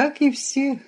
Как и все,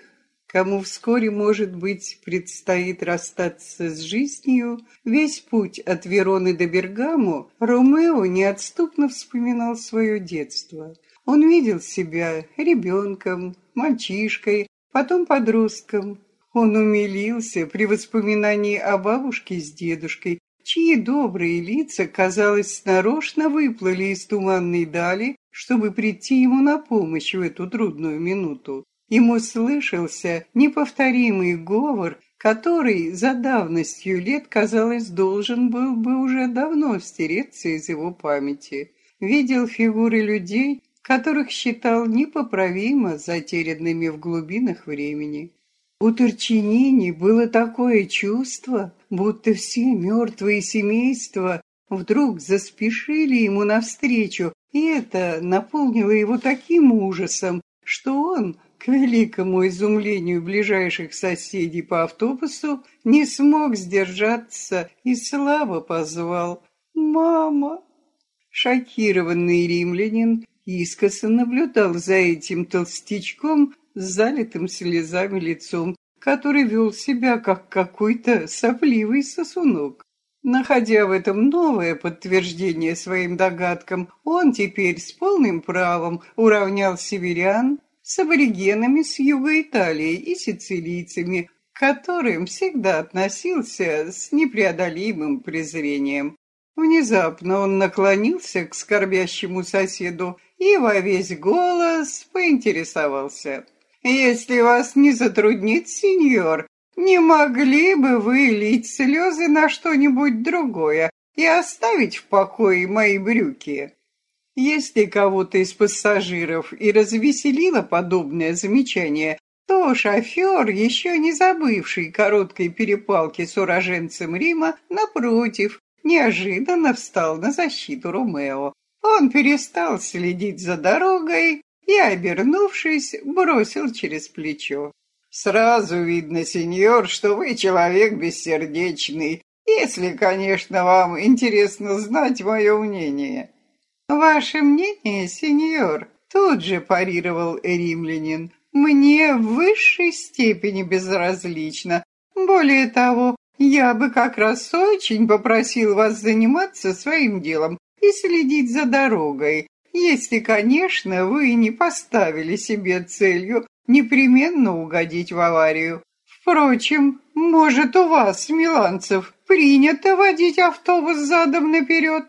кому вскоре, может быть, предстоит расстаться с жизнью, весь путь от Вероны до Бергамо Ромео неотступно вспоминал свое детство. Он видел себя ребенком, мальчишкой, потом подростком. Он умилился при воспоминании о бабушке с дедушкой, чьи добрые лица, казалось, нарочно выплыли из туманной дали, чтобы прийти ему на помощь в эту трудную минуту. Ему слышался неповторимый говор, который за давностью лет, казалось, должен был бы уже давно стереться из его памяти. Видел фигуры людей, которых считал непоправимо затерянными в глубинах времени. У Турчинини было такое чувство, будто все мертвые семейства вдруг заспешили ему навстречу, и это наполнило его таким ужасом, что он, к великому изумлению ближайших соседей по автобусу, не смог сдержаться и слабо позвал «Мама!». Шокированный римлянин искоса наблюдал за этим толстячком с залитым слезами лицом, который вел себя как какой-то сопливый сосунок. Находя в этом новое подтверждение своим догадкам, он теперь с полным правом уравнял северян с аборигенами с юга Италии и сицилийцами, к которым всегда относился с непреодолимым презрением. Внезапно он наклонился к скорбящему соседу и во весь голос поинтересовался. «Если вас не затруднит, сеньор, не могли бы вы лить слезы на что-нибудь другое и оставить в покое мои брюки?» Если кого-то из пассажиров и развеселило подобное замечание, то шофер, еще не забывший короткой перепалки с уроженцем Рима, напротив, неожиданно встал на защиту Ромео. Он перестал следить за дорогой и, обернувшись, бросил через плечо. «Сразу видно, сеньор, что вы человек бессердечный, если, конечно, вам интересно знать мое мнение». «Ваше мнение, сеньор?» Тут же парировал римлянин. «Мне в высшей степени безразлично. Более того, я бы как раз очень попросил вас заниматься своим делом и следить за дорогой, если, конечно, вы не поставили себе целью непременно угодить в аварию. Впрочем, может, у вас, миланцев, принято водить автобус задом наперед?»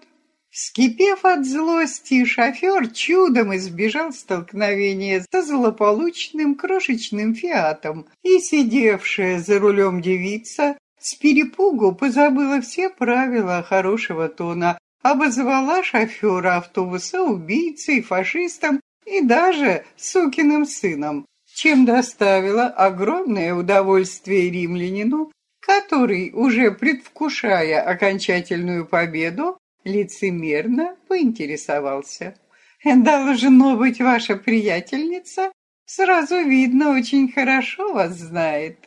Вскипев от злости, шофер чудом избежал столкновения со злополучным крошечным фиатом, и сидевшая за рулем девица с перепугу позабыла все правила хорошего тона, обозвала шофера автобуса убийцей, фашистом и даже сукиным сыном, чем доставила огромное удовольствие римлянину, который, уже предвкушая окончательную победу, лицемерно поинтересовался. «Должно быть ваша приятельница? Сразу видно, очень хорошо вас знает».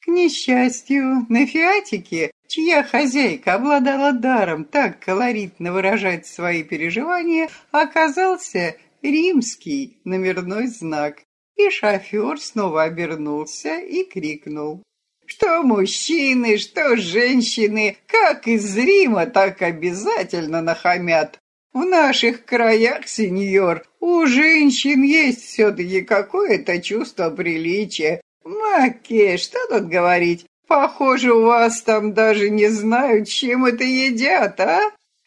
К несчастью, на фиатике, чья хозяйка обладала даром так колоритно выражать свои переживания, оказался римский номерной знак. И шофер снова обернулся и крикнул. Что мужчины, что женщины, как из Рима, так обязательно нахамят. В наших краях, сеньор, у женщин есть все-таки какое-то чувство приличия. Маке, что тут говорить? Похоже, у вас там даже не знают, чем это едят, а?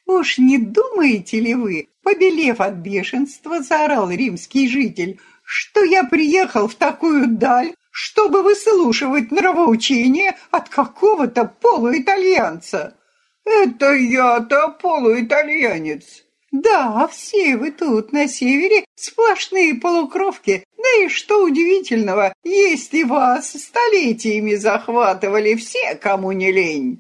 Уж не думаете ли вы, побелев от бешенства, заорал римский житель, что я приехал в такую даль, чтобы выслушивать нравоучение от какого-то полуитальянца. Это я-то полуитальянец. Да, все вы тут на севере сплошные полукровки. Да и что удивительного, если вас столетиями захватывали все, кому не лень.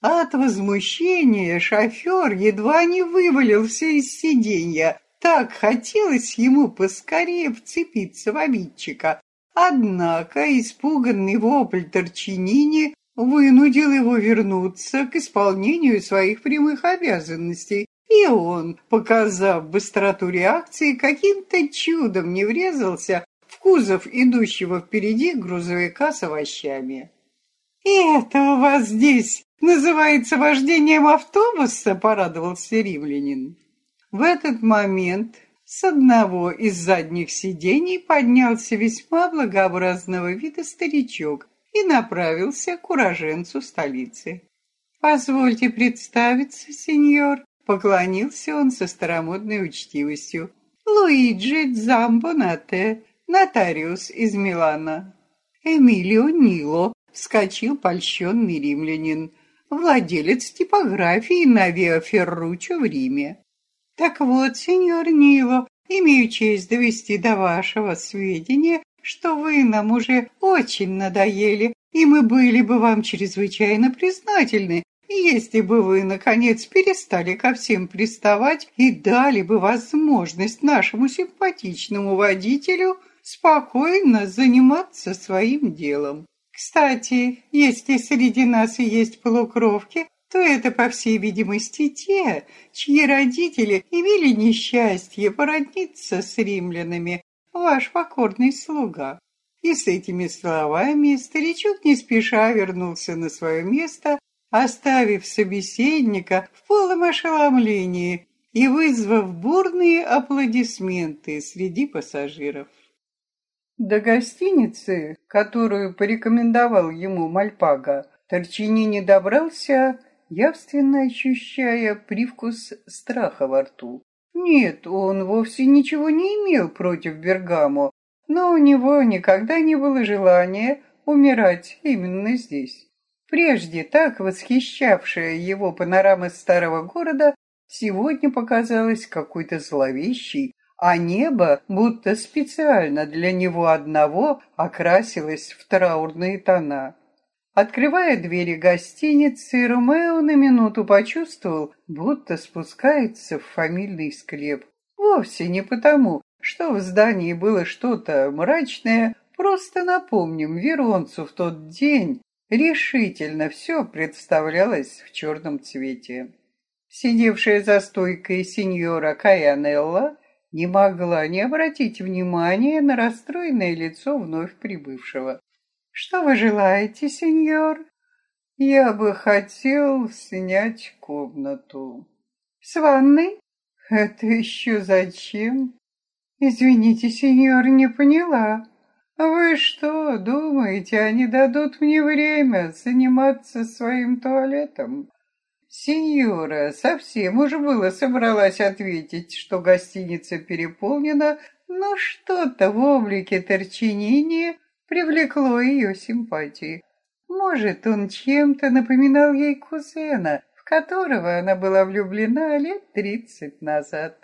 От возмущения шофер едва не вывалился из сиденья. Так хотелось ему поскорее вцепиться в обидчика. Однако испуганный вопль Торчинини вынудил его вернуться к исполнению своих прямых обязанностей, и он, показав быстроту реакции, каким-то чудом не врезался в кузов идущего впереди грузовика с овощами. «И это у вас здесь называется вождением автобуса?» — порадовался римлянин. В этот момент с одного из задних сидений поднялся весьма благообразного вида старичок и направился к уроженцу столицы. «Позвольте представиться, сеньор», — поклонился он со старомодной учтивостью. «Луиджи Дзамбонате, нотариус из Милана». «Эмилио Нило», — вскочил польщенный римлянин, владелец типографии на Виа в Риме. «Так вот, сеньор Нило, имею честь довести до вашего сведения, что вы нам уже очень надоели, и мы были бы вам чрезвычайно признательны, если бы вы, наконец, перестали ко всем приставать и дали бы возможность нашему симпатичному водителю спокойно заниматься своим делом. Кстати, если среди нас и есть полукровки, то это, по всей видимости, те, чьи родители имели несчастье породниться с римлянами, ваш покорный слуга». И с этими словами старичок не спеша вернулся на свое место, оставив собеседника в полном ошеломлении и вызвав бурные аплодисменты среди пассажиров. До гостиницы, которую порекомендовал ему Мальпага, Торчини не добрался, явственно ощущая привкус страха во рту. Нет, он вовсе ничего не имел против Бергамо, но у него никогда не было желания умирать именно здесь. Прежде так восхищавшая его панорама старого города сегодня показалась какой-то зловещей, а небо, будто специально для него одного, окрасилось в траурные тона. Открывая двери гостиницы, Ромео на минуту почувствовал, будто спускается в фамильный склеп. Вовсе не потому, что в здании было что-то мрачное, просто напомним, Веронцу в тот день решительно все представлялось в черном цвете. Сидевшая за стойкой сеньора Каянелла не могла не обратить внимания на расстроенное лицо вновь прибывшего. Что вы желаете, сеньор? Я бы хотел снять комнату. С ванной? Это еще зачем? Извините, сеньор, не поняла. Вы что, думаете, они дадут мне время заниматься своим туалетом? Сеньора совсем уже было собралась ответить, что гостиница переполнена, но что-то в облике Торчинини привлекло ее симпатии. Может, он чем-то напоминал ей кузена, в которого она была влюблена лет тридцать назад.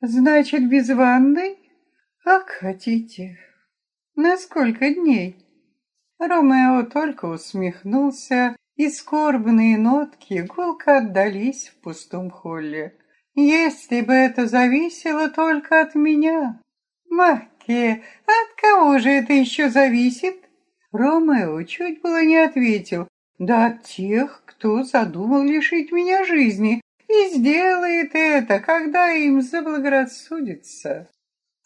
Значит, без ванной? Как хотите. На сколько дней? Ромео только усмехнулся, и скорбные нотки гулко отдались в пустом холле. Если бы это зависело только от меня. Мать Э, от кого же это еще зависит? Ромео чуть было не ответил. Да от тех, кто задумал лишить меня жизни и сделает это, когда им заблагорассудится.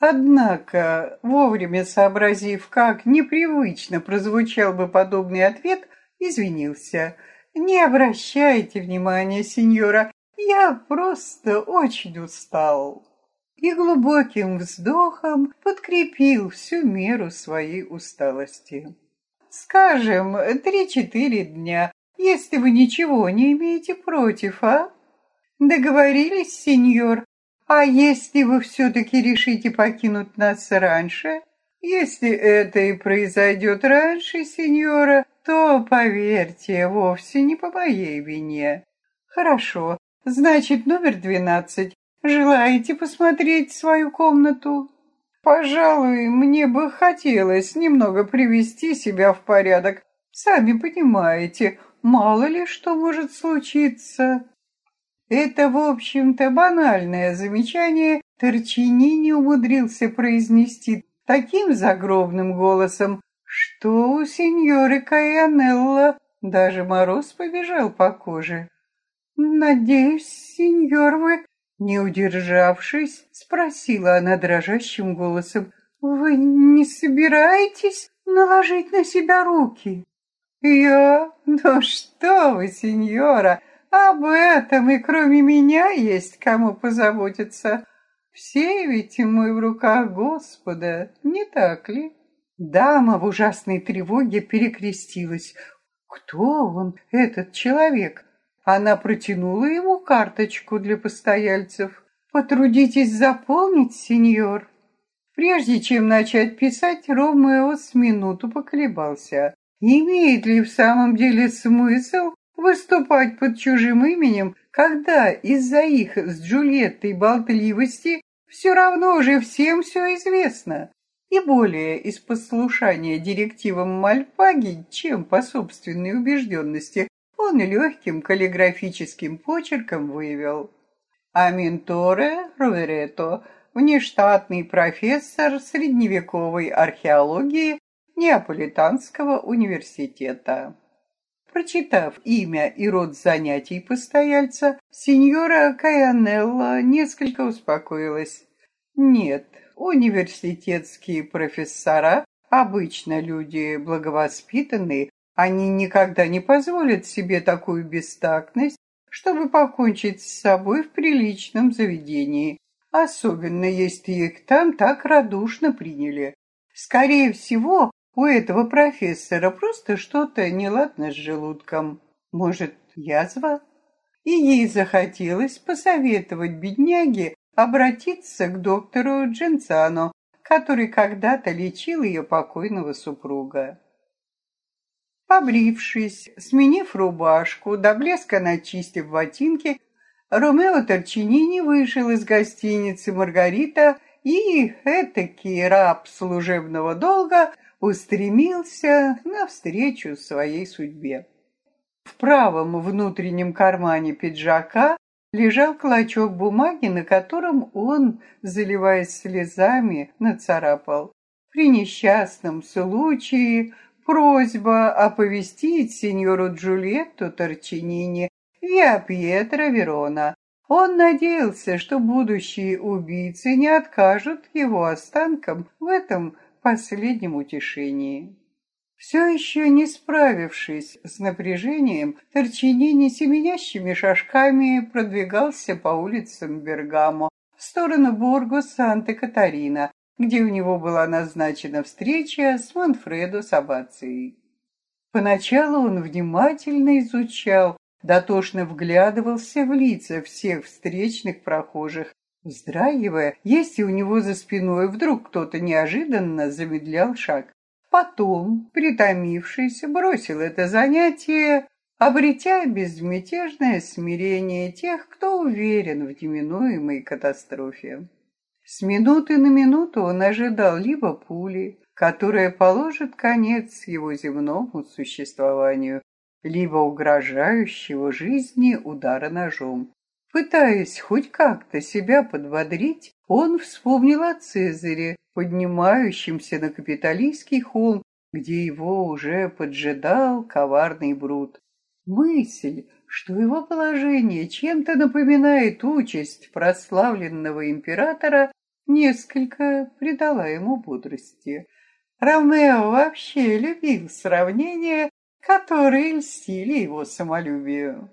Однако, вовремя сообразив, как непривычно прозвучал бы подобный ответ, извинился. «Не обращайте внимания, сеньора, я просто очень устал» и глубоким вздохом подкрепил всю меру своей усталости. «Скажем, три-четыре дня, если вы ничего не имеете против, а? Договорились, сеньор? А если вы все-таки решите покинуть нас раньше? Если это и произойдет раньше, сеньора, то, поверьте, вовсе не по моей вине. Хорошо, значит, номер двенадцать. Желаете посмотреть свою комнату? Пожалуй, мне бы хотелось немного привести себя в порядок. Сами понимаете, мало ли что может случиться. Это, в общем-то, банальное замечание Торчини не умудрился произнести таким загробным голосом, что у сеньоры Каянелла даже мороз побежал по коже. «Надеюсь, сеньор, вы не удержавшись, спросила она дрожащим голосом, Вы не собираетесь наложить на себя руки? Я? Ну что вы, сеньора, об этом и кроме меня есть кому позаботиться. Все ведь мы в руках Господа, не так ли? Дама в ужасной тревоге перекрестилась. Кто он, этот человек? Она протянула ему карточку для постояльцев. «Потрудитесь заполнить, сеньор». Прежде чем начать писать, Ромео с минуту поколебался. Имеет ли в самом деле смысл выступать под чужим именем, когда из-за их с Джульеттой болтливости все равно уже всем все известно? И более из послушания директивам Мальпаги, чем по собственной убежденности, он легким каллиграфическим почерком вывел «Аминторе Роверето, внештатный профессор средневековой археологии Неаполитанского университета». Прочитав имя и род занятий постояльца, сеньора Каянелла несколько успокоилась. Нет, университетские профессора, обычно люди благовоспитанные, они никогда не позволят себе такую бестактность, чтобы покончить с собой в приличном заведении, особенно если их там так радушно приняли. Скорее всего, у этого профессора просто что-то неладно с желудком. Может, язва? И ей захотелось посоветовать бедняге обратиться к доктору Дженцано, который когда-то лечил ее покойного супруга. Побрившись, сменив рубашку, до блеска начистив ботинки, Ромео Торчинини вышел из гостиницы «Маргарита» и, этакий раб служебного долга, устремился навстречу своей судьбе. В правом внутреннем кармане пиджака лежал клочок бумаги, на котором он, заливаясь слезами, нацарапал. При несчастном случае Просьба оповестить сеньору Джульетту Торчинини Виа Пьетро Верона. Он надеялся, что будущие убийцы не откажут его останкам в этом последнем утешении. Все еще не справившись с напряжением, Торчинини семенящими шажками продвигался по улицам Бергамо в сторону Борго Санта-Катарина, где у него была назначена встреча с Манфредо Сабацией. Поначалу он внимательно изучал, дотошно вглядывался в лица всех встречных прохожих, вздрагивая, если у него за спиной вдруг кто-то неожиданно замедлял шаг. Потом, притомившись, бросил это занятие, обретя безмятежное смирение тех, кто уверен в неминуемой катастрофе. С минуты на минуту он ожидал либо пули, которая положит конец его земному существованию, либо угрожающего жизни удара ножом. Пытаясь хоть как-то себя подбодрить, он вспомнил о Цезаре, поднимающемся на капиталистский холм, где его уже поджидал коварный Брут. Мысль, что его положение чем-то напоминает участь прославленного императора, несколько придала ему бодрости. Ромео вообще любил сравнения, которые льстили его самолюбию.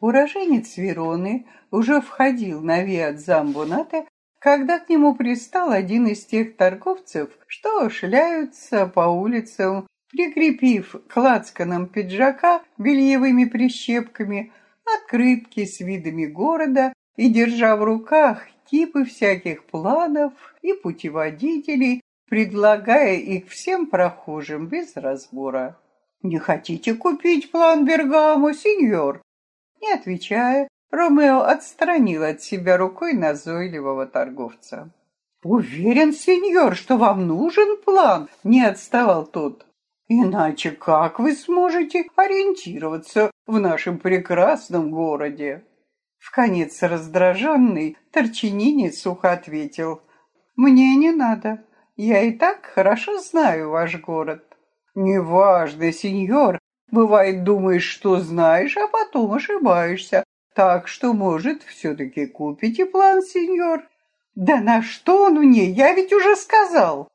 Уроженец Вероны уже входил на Виат Замбонате, когда к нему пристал один из тех торговцев, что шляются по улицам, прикрепив к лацканам пиджака бельевыми прищепками открытки с видами города и держа в руках кипы всяких планов и путеводителей, предлагая их всем прохожим без разбора. «Не хотите купить план Бергамо, сеньор?» Не отвечая, Ромео отстранил от себя рукой назойливого торговца. «Уверен, сеньор, что вам нужен план?» — не отставал тот. «Иначе как вы сможете ориентироваться в нашем прекрасном городе?» В конец раздраженный, Торчинини сухо ответил. «Мне не надо. Я и так хорошо знаю ваш город». «Неважно, сеньор. Бывает, думаешь, что знаешь, а потом ошибаешься. Так что, может, все-таки купите план, сеньор?» «Да на что он мне? Я ведь уже сказал!»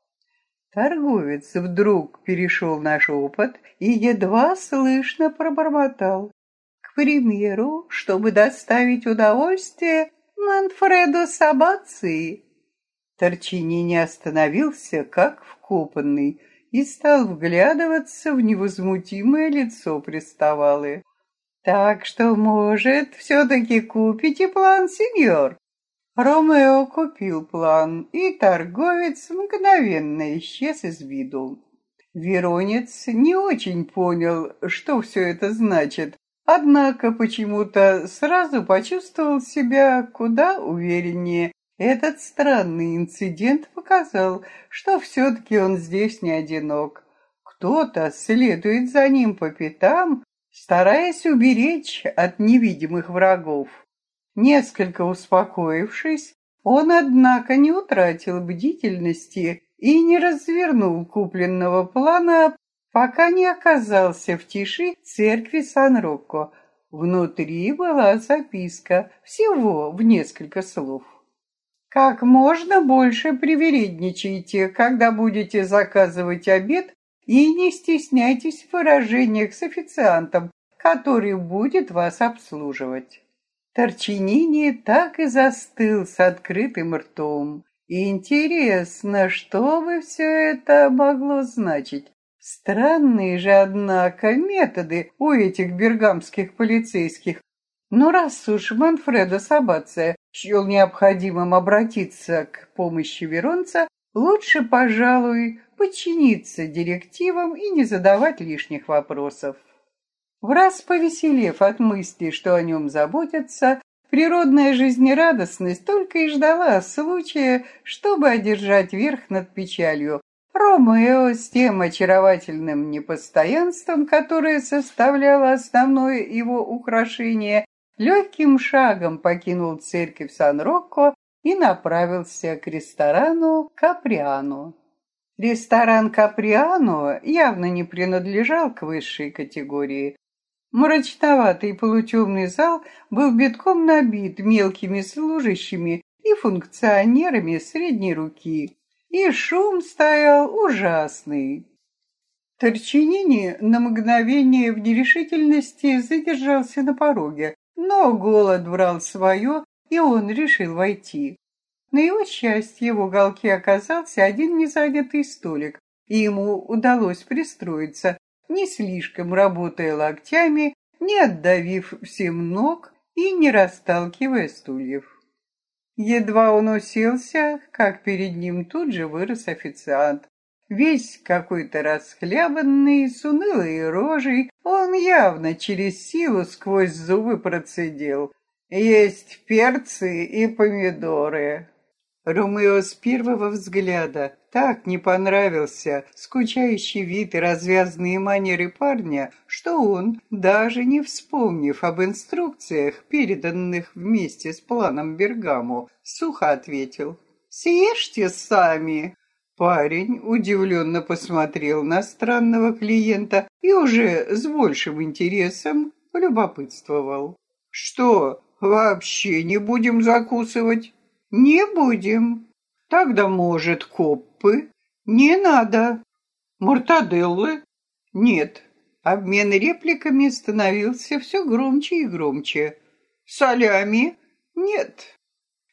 Торговец вдруг перешел на шепот и едва слышно пробормотал. Примеру, чтобы доставить удовольствие Манфредо Сабации. Торчини не остановился, как вкопанный, и стал вглядываться в невозмутимое лицо приставалы. «Так что, может, все-таки купите план, сеньор?» Ромео купил план, и торговец мгновенно исчез из виду. Веронец не очень понял, что все это значит, однако почему-то сразу почувствовал себя куда увереннее. Этот странный инцидент показал, что все-таки он здесь не одинок. Кто-то следует за ним по пятам, стараясь уберечь от невидимых врагов. Несколько успокоившись, он, однако, не утратил бдительности и не развернул купленного плана, пока не оказался в тиши церкви Сан-Рокко. Внутри была записка, всего в несколько слов. «Как можно больше привередничайте, когда будете заказывать обед, и не стесняйтесь в выражениях с официантом, который будет вас обслуживать». Торчинини так и застыл с открытым ртом. Интересно, что бы все это могло значить? Странные же, однако, методы у этих бергамских полицейских. Но раз уж Манфредо Сабация счел необходимым обратиться к помощи Веронца, лучше, пожалуй, подчиниться директивам и не задавать лишних вопросов. В раз повеселев от мысли, что о нем заботятся, природная жизнерадостность только и ждала случая, чтобы одержать верх над печалью. Ромео с тем очаровательным непостоянством, которое составляло основное его украшение, легким шагом покинул церковь Сан-Рокко и направился к ресторану Каприано. Ресторан Каприано явно не принадлежал к высшей категории. Мрачноватый полутемный зал был битком набит мелкими служащими и функционерами средней руки, и шум стоял ужасный. Торчинини на мгновение в нерешительности задержался на пороге, но голод брал свое, и он решил войти. На его счастье в уголке оказался один незанятый столик, и ему удалось пристроиться, не слишком работая локтями, не отдавив всем ног и не расталкивая стульев. Едва он уселся, как перед ним тут же вырос официант. Весь какой-то расхлябанный, с унылой рожей, он явно через силу сквозь зубы процедил. «Есть перцы и помидоры». Ромео с первого взгляда так не понравился скучающий вид и развязные манеры парня, что он, даже не вспомнив об инструкциях, переданных вместе с планом Бергаму, сухо ответил «Съешьте сами». Парень удивленно посмотрел на странного клиента и уже с большим интересом полюбопытствовал. «Что, вообще не будем закусывать?» Не будем. Тогда, может, коппы? Не надо. Мортаделлы? Нет. Обмен репликами становился все громче и громче. Солями? Нет.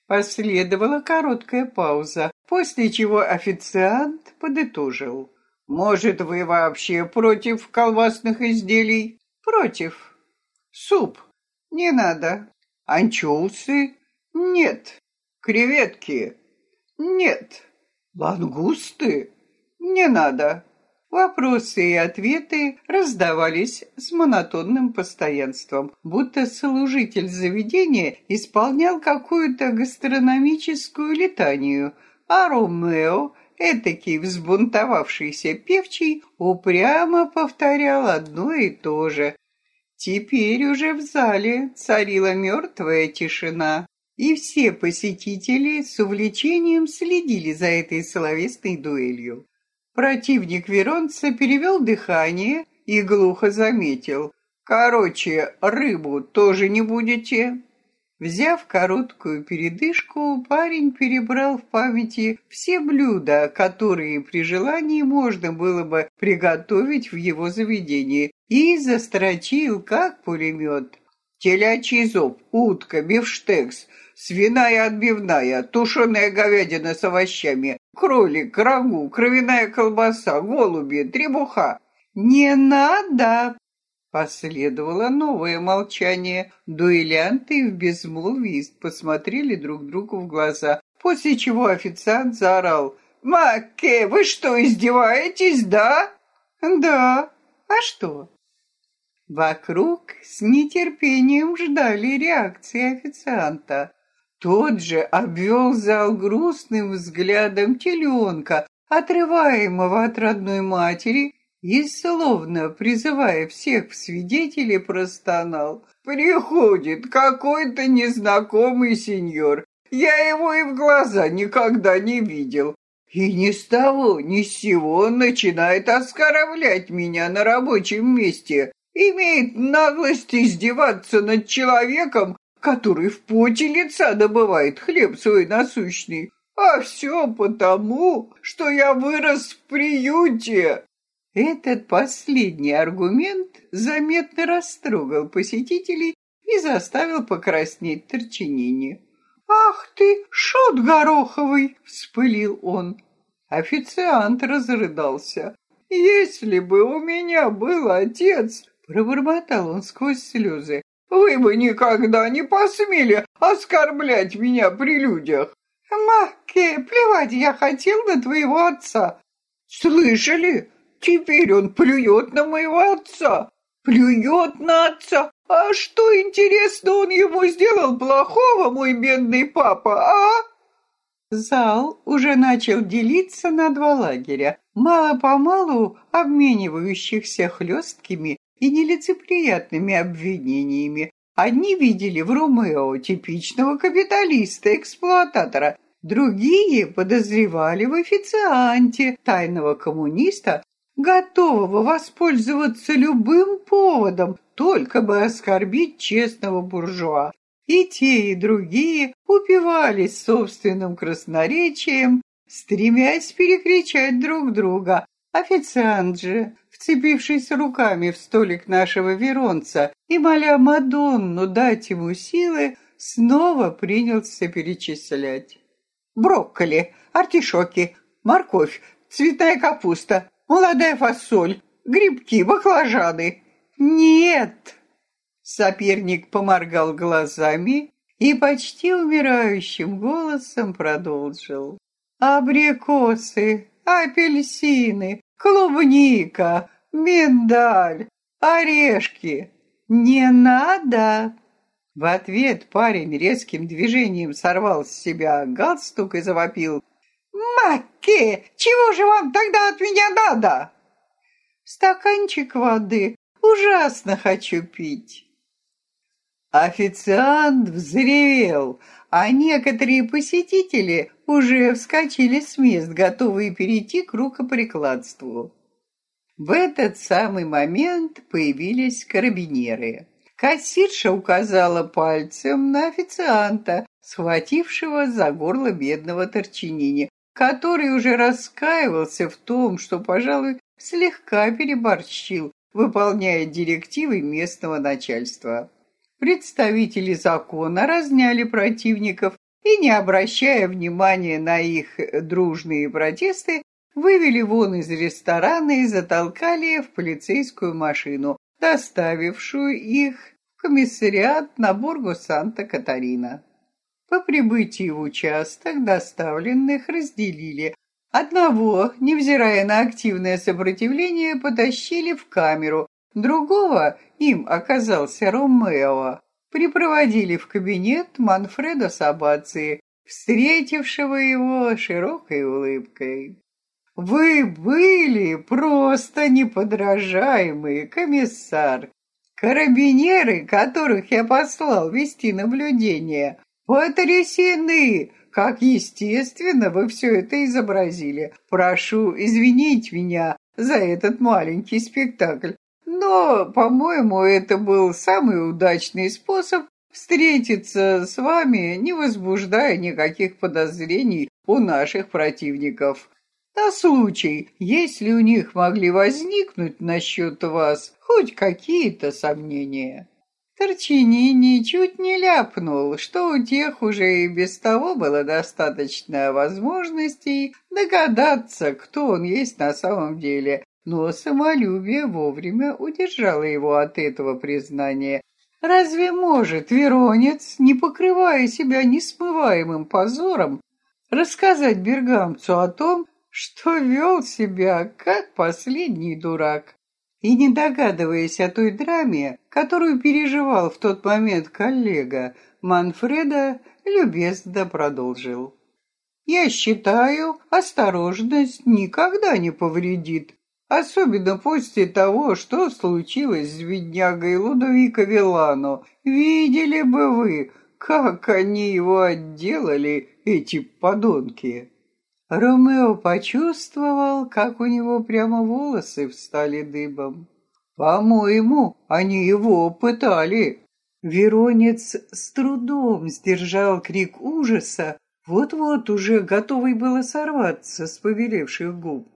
Последовала короткая пауза, после чего официант подытожил. «Может, вы вообще против колбасных изделий?» «Против». «Суп?» «Не надо». «Анчоусы?» «Нет». Креветки? Нет. Лангусты? Не надо. Вопросы и ответы раздавались с монотонным постоянством, будто служитель заведения исполнял какую-то гастрономическую летанию, а Ромео, этакий взбунтовавшийся певчий, упрямо повторял одно и то же. Теперь уже в зале царила мертвая тишина и все посетители с увлечением следили за этой словесной дуэлью. Противник Веронца перевел дыхание и глухо заметил. «Короче, рыбу тоже не будете?» Взяв короткую передышку, парень перебрал в памяти все блюда, которые при желании можно было бы приготовить в его заведении, и застрочил, как пулемет. Телячий зуб, утка, бифштекс, свиная отбивная, тушеная говядина с овощами, кролик, рагу, кровяная колбаса, голуби, требуха. «Не надо!» Последовало новое молчание. Дуэлянты в безмолвии посмотрели друг другу в глаза, после чего официант заорал. «Макке, вы что, издеваетесь, да?» «Да. А что?» Вокруг с нетерпением ждали реакции официанта. Тот же обвел зал грустным взглядом теленка, отрываемого от родной матери, и, словно призывая всех в свидетели, простонал. «Приходит какой-то незнакомый сеньор. Я его и в глаза никогда не видел. И ни с того, ни с сего он начинает оскорблять меня на рабочем месте. Имеет наглость издеваться над человеком, который в поте лица добывает хлеб свой насущный. А все потому, что я вырос в приюте. Этот последний аргумент заметно растрогал посетителей и заставил покраснеть Торчинини. «Ах ты, шут гороховый!» — вспылил он. Официант разрыдался. «Если бы у меня был отец!» — пробормотал он сквозь слезы. Вы бы никогда не посмели оскорблять меня при людях. Маке, плевать я хотел на твоего отца. Слышали? Теперь он плюет на моего отца. Плюет на отца. А что, интересно, он ему сделал плохого, мой бедный папа, а? Зал уже начал делиться на два лагеря, мало-помалу обменивающихся хлесткими и нелицеприятными обвинениями. Одни видели в Ромео типичного капиталиста-эксплуататора, другие подозревали в официанте тайного коммуниста, готового воспользоваться любым поводом, только бы оскорбить честного буржуа. И те, и другие упивались собственным красноречием, стремясь перекричать друг друга. Официант же вцепившись руками в столик нашего Веронца и моля Мадонну дать ему силы, снова принялся перечислять. Брокколи, артишоки, морковь, цветная капуста, молодая фасоль, грибки, баклажаны. Нет! Соперник поморгал глазами и почти умирающим голосом продолжил. Абрикосы, апельсины, клубника, миндаль, орешки. Не надо!» В ответ парень резким движением сорвал с себя галстук и завопил. «Макки, чего же вам тогда от меня надо?» «Стаканчик воды. Ужасно хочу пить». Официант взревел, а некоторые посетители уже вскочили с мест, готовые перейти к рукоприкладству. В этот самый момент появились карабинеры. Кассирша указала пальцем на официанта, схватившего за горло бедного Торчинини, который уже раскаивался в том, что, пожалуй, слегка переборщил, выполняя директивы местного начальства. Представители закона разняли противников и, не обращая внимания на их дружные протесты, вывели вон из ресторана и затолкали в полицейскую машину, доставившую их в комиссариат на Боргу Санта-Катарина. По прибытии в участок доставленных разделили. Одного, невзирая на активное сопротивление, потащили в камеру, другого, им оказался Ромео, припроводили в кабинет Манфредо Сабации, встретившего его широкой улыбкой. «Вы были просто неподражаемый комиссар. Карабинеры, которых я послал вести наблюдение, потрясены, как естественно вы все это изобразили. Прошу извинить меня за этот маленький спектакль. Но, по-моему, это был самый удачный способ встретиться с вами, не возбуждая никаких подозрений у наших противников. На случай, если у них могли возникнуть насчет вас хоть какие-то сомнения. Торчини ничуть не ляпнул, что у тех уже и без того было достаточно возможностей догадаться, кто он есть на самом деле, но самолюбие вовремя удержало его от этого признания. Разве может веронец, не покрывая себя несмываемым позором, рассказать бергамцу о том, что вел себя как последний дурак? И не догадываясь о той драме, которую переживал в тот момент коллега, Манфреда любезно продолжил. «Я считаю, осторожность никогда не повредит, особенно после того, что случилось с беднягой Лудовико Вилано. Видели бы вы, как они его отделали, эти подонки!» Ромео почувствовал, как у него прямо волосы встали дыбом. По-моему, они его пытали. Веронец с трудом сдержал крик ужаса, вот-вот уже готовый было сорваться с повелевших губ.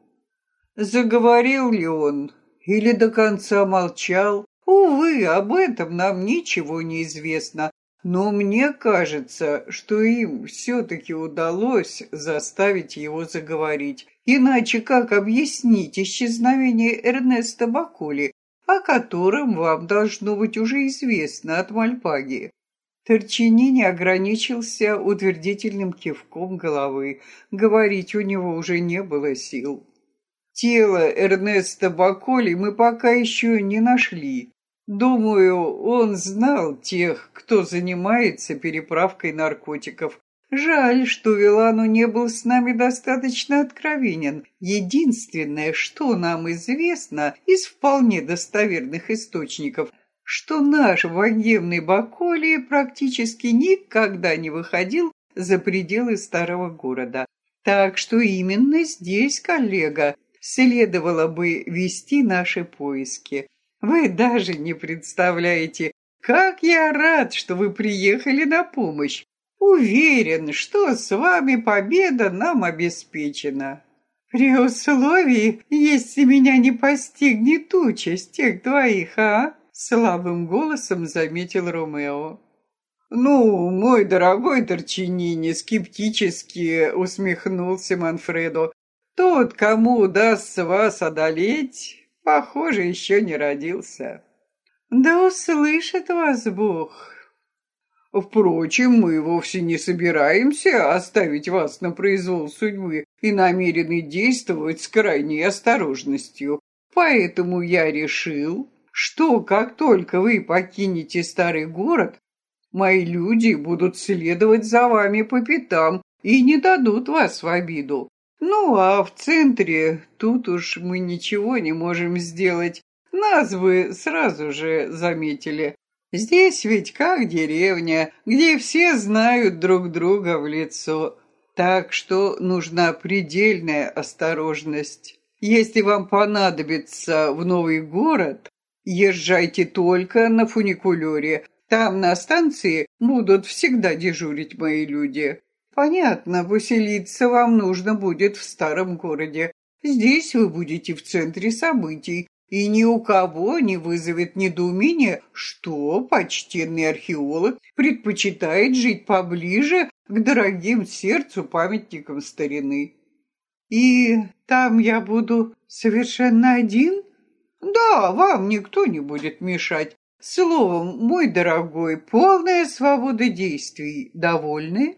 Заговорил ли он или до конца молчал? Увы, об этом нам ничего не известно, но мне кажется, что им все-таки удалось заставить его заговорить. Иначе как объяснить исчезновение Эрнеста Бакули, о котором вам должно быть уже известно от Мальпаги? Торчини не ограничился утвердительным кивком головы. Говорить у него уже не было сил. Тело Эрнеста Баколи мы пока еще не нашли. Думаю, он знал тех, кто занимается переправкой наркотиков. Жаль, что Вилану не был с нами достаточно откровенен. Единственное, что нам известно из вполне достоверных источников, что наш военный Баколи практически никогда не выходил за пределы старого города. Так что именно здесь, коллега, следовало бы вести наши поиски. Вы даже не представляете, как я рад, что вы приехали на помощь. Уверен, что с вами победа нам обеспечена. При условии, если меня не постигнет участь тех двоих, а? Слабым голосом заметил Ромео. «Ну, мой дорогой Торчинини, скептически усмехнулся Манфредо. Тот, кому удастся вас одолеть, Похоже, еще не родился. Да услышит вас Бог. Впрочем, мы вовсе не собираемся оставить вас на произвол судьбы и намерены действовать с крайней осторожностью. Поэтому я решил, что как только вы покинете старый город, мои люди будут следовать за вами по пятам и не дадут вас в обиду. Ну, а в центре тут уж мы ничего не можем сделать. Нас вы сразу же заметили. Здесь ведь как деревня, где все знают друг друга в лицо. Так что нужна предельная осторожность. Если вам понадобится в новый город, езжайте только на фуникулере. Там на станции будут всегда дежурить мои люди. Понятно, поселиться вам нужно будет в старом городе. Здесь вы будете в центре событий, и ни у кого не вызовет недоумения, что почтенный археолог предпочитает жить поближе к дорогим сердцу памятникам старины. И там я буду совершенно один? Да, вам никто не будет мешать. Словом, мой дорогой, полная свобода действий. Довольны?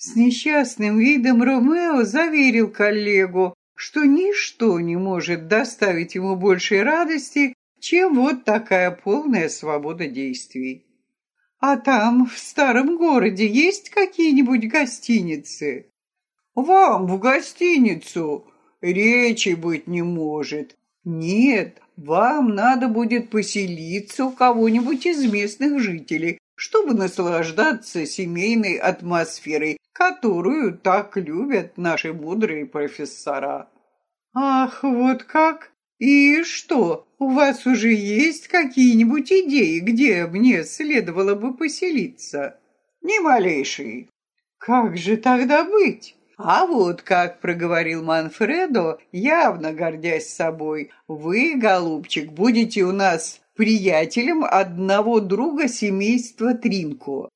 С несчастным видом Ромео заверил коллегу, что ничто не может доставить ему большей радости, чем вот такая полная свобода действий. А там, в старом городе, есть какие-нибудь гостиницы? Вам в гостиницу речи быть не может. Нет, вам надо будет поселиться у кого-нибудь из местных жителей, чтобы наслаждаться семейной атмосферой, которую так любят наши мудрые профессора. Ах, вот как? И что, у вас уже есть какие-нибудь идеи, где мне следовало бы поселиться? Ни малейшей. Как же тогда быть? А вот как проговорил Манфредо, явно гордясь собой, вы, голубчик, будете у нас приятелем одного друга семейства Тринко.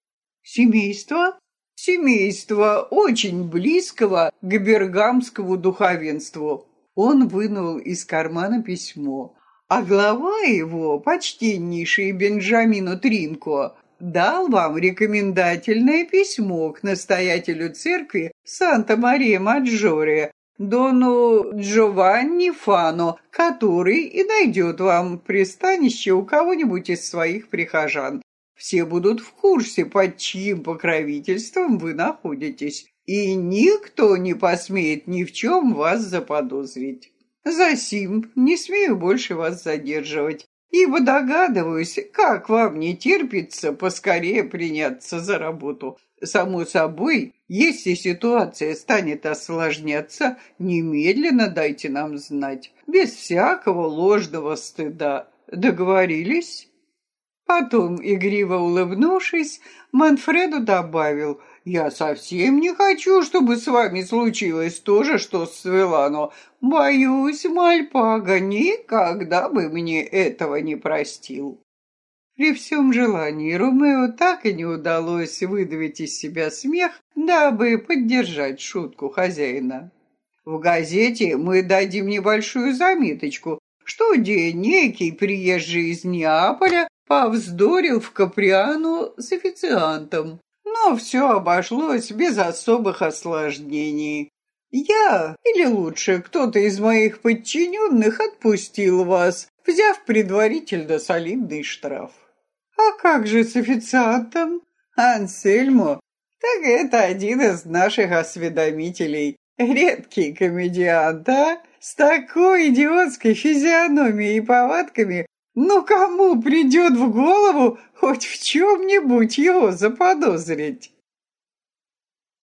Семейство? Семейство очень близкого к бергамскому духовенству. Он вынул из кармана письмо, а глава его, почтеннейший Бенджамину Тринко, дал вам рекомендательное письмо к настоятелю церкви Санта-Мария-Маджоре, Дону Джованни Фано, который и найдет вам пристанище у кого-нибудь из своих прихожан. Все будут в курсе, под чьим покровительством вы находитесь, и никто не посмеет ни в чем вас заподозрить. Засим не смею больше вас задерживать ибо догадываюсь, как вам не терпится поскорее приняться за работу. Само собой, если ситуация станет осложняться, немедленно дайте нам знать, без всякого ложного стыда. Договорились?» Потом, игриво улыбнувшись, Манфреду добавил – я совсем не хочу, чтобы с вами случилось то же, что с Свелано. Боюсь, Мальпага никогда бы мне этого не простил». При всем желании Ромео так и не удалось выдавить из себя смех, дабы поддержать шутку хозяина. В газете мы дадим небольшую заметочку, что день некий приезжий из Неаполя повздорил в Каприану с официантом но все обошлось без особых осложнений. Я, или лучше, кто-то из моих подчиненных отпустил вас, взяв предварительно солидный штраф. А как же с официантом? Ансельмо? Так это один из наших осведомителей. Редкий комедиант, а? С такой идиотской физиономией и повадками ну кому придет в голову хоть в чем-нибудь его заподозрить?